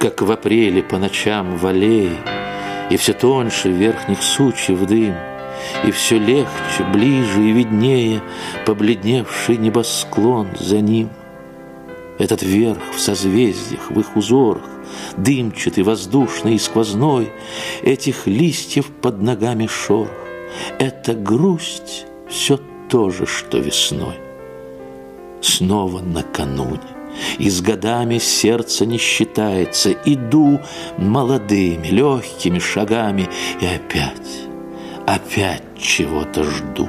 Как в апреле по ночам в аллее, И все тоньше верхних сучьев дым, И все легче, ближе и виднее Побледневший небосклон за ним. Этот верх в созвездиях, в их узорах, Дымчатый, воздушный и сквозной, Этих листьев под ногами шорох, Это грусть все то же, что весной. Снова накануне, и с годами сердце не считается, Иду молодыми, легкими шагами, И опять, опять чего-то жду.